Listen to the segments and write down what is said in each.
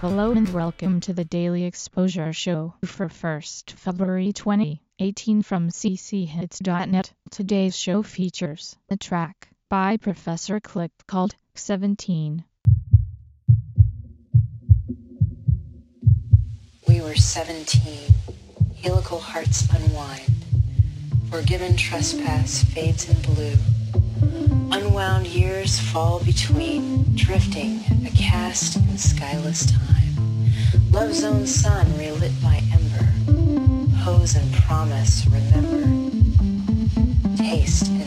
Hello and welcome to the Daily Exposure Show for 1st February 2018 from cchits.net. Today's show features a track by Professor Kliq called 17. We were 17, helical hearts unwind, forgiven trespass fades in blue, fall between, drifting, a cast in skyless time, love zone sun relit by ember, pose and promise remember, taste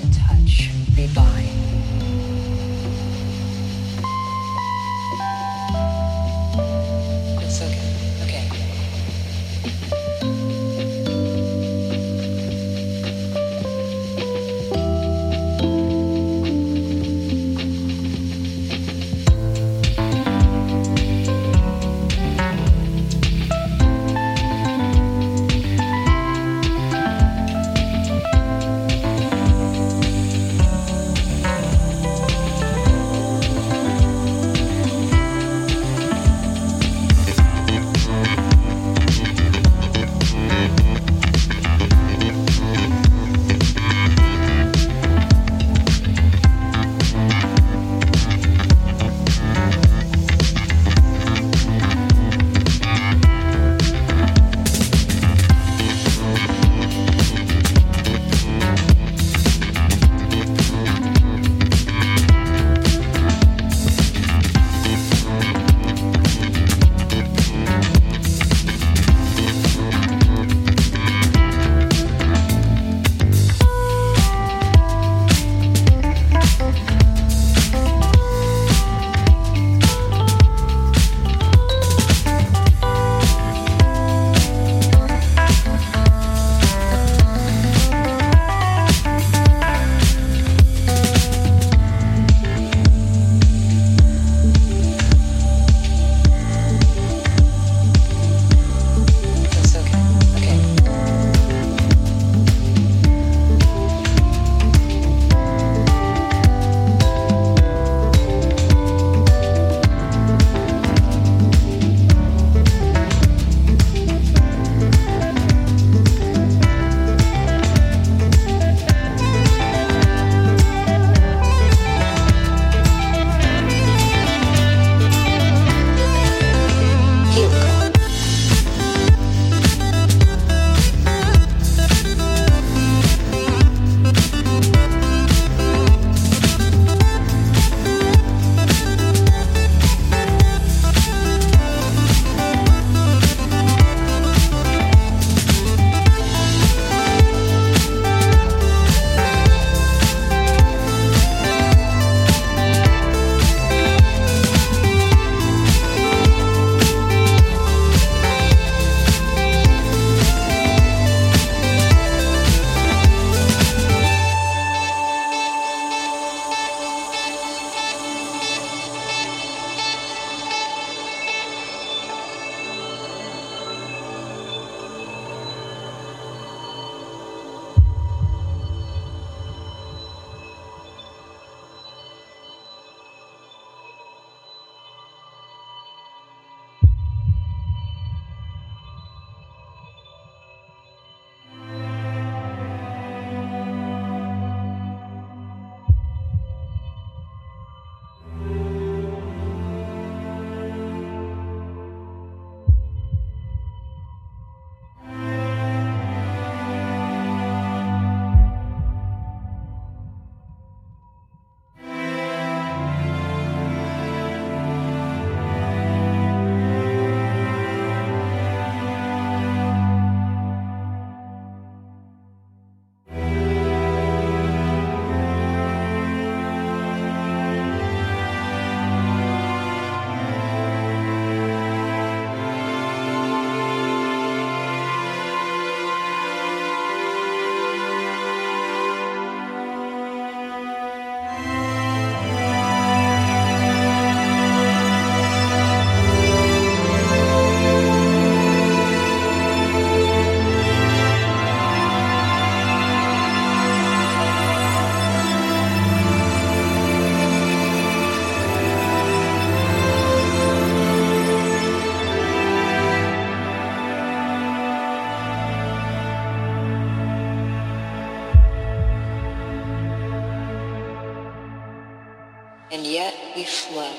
And yet we flow.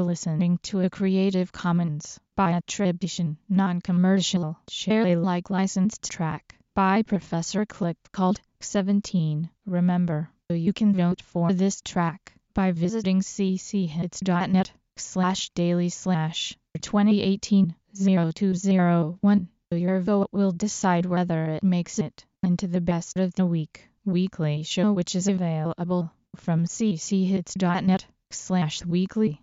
Were listening to a Creative Commons by attribution, non-commercial, share Alike licensed track by Professor Kliq called 17. Remember, you can vote for this track by visiting cchits.net slash daily slash 2018 0201. Your vote will decide whether it makes it into the best of the week weekly show which is available from cchits.net slash weekly.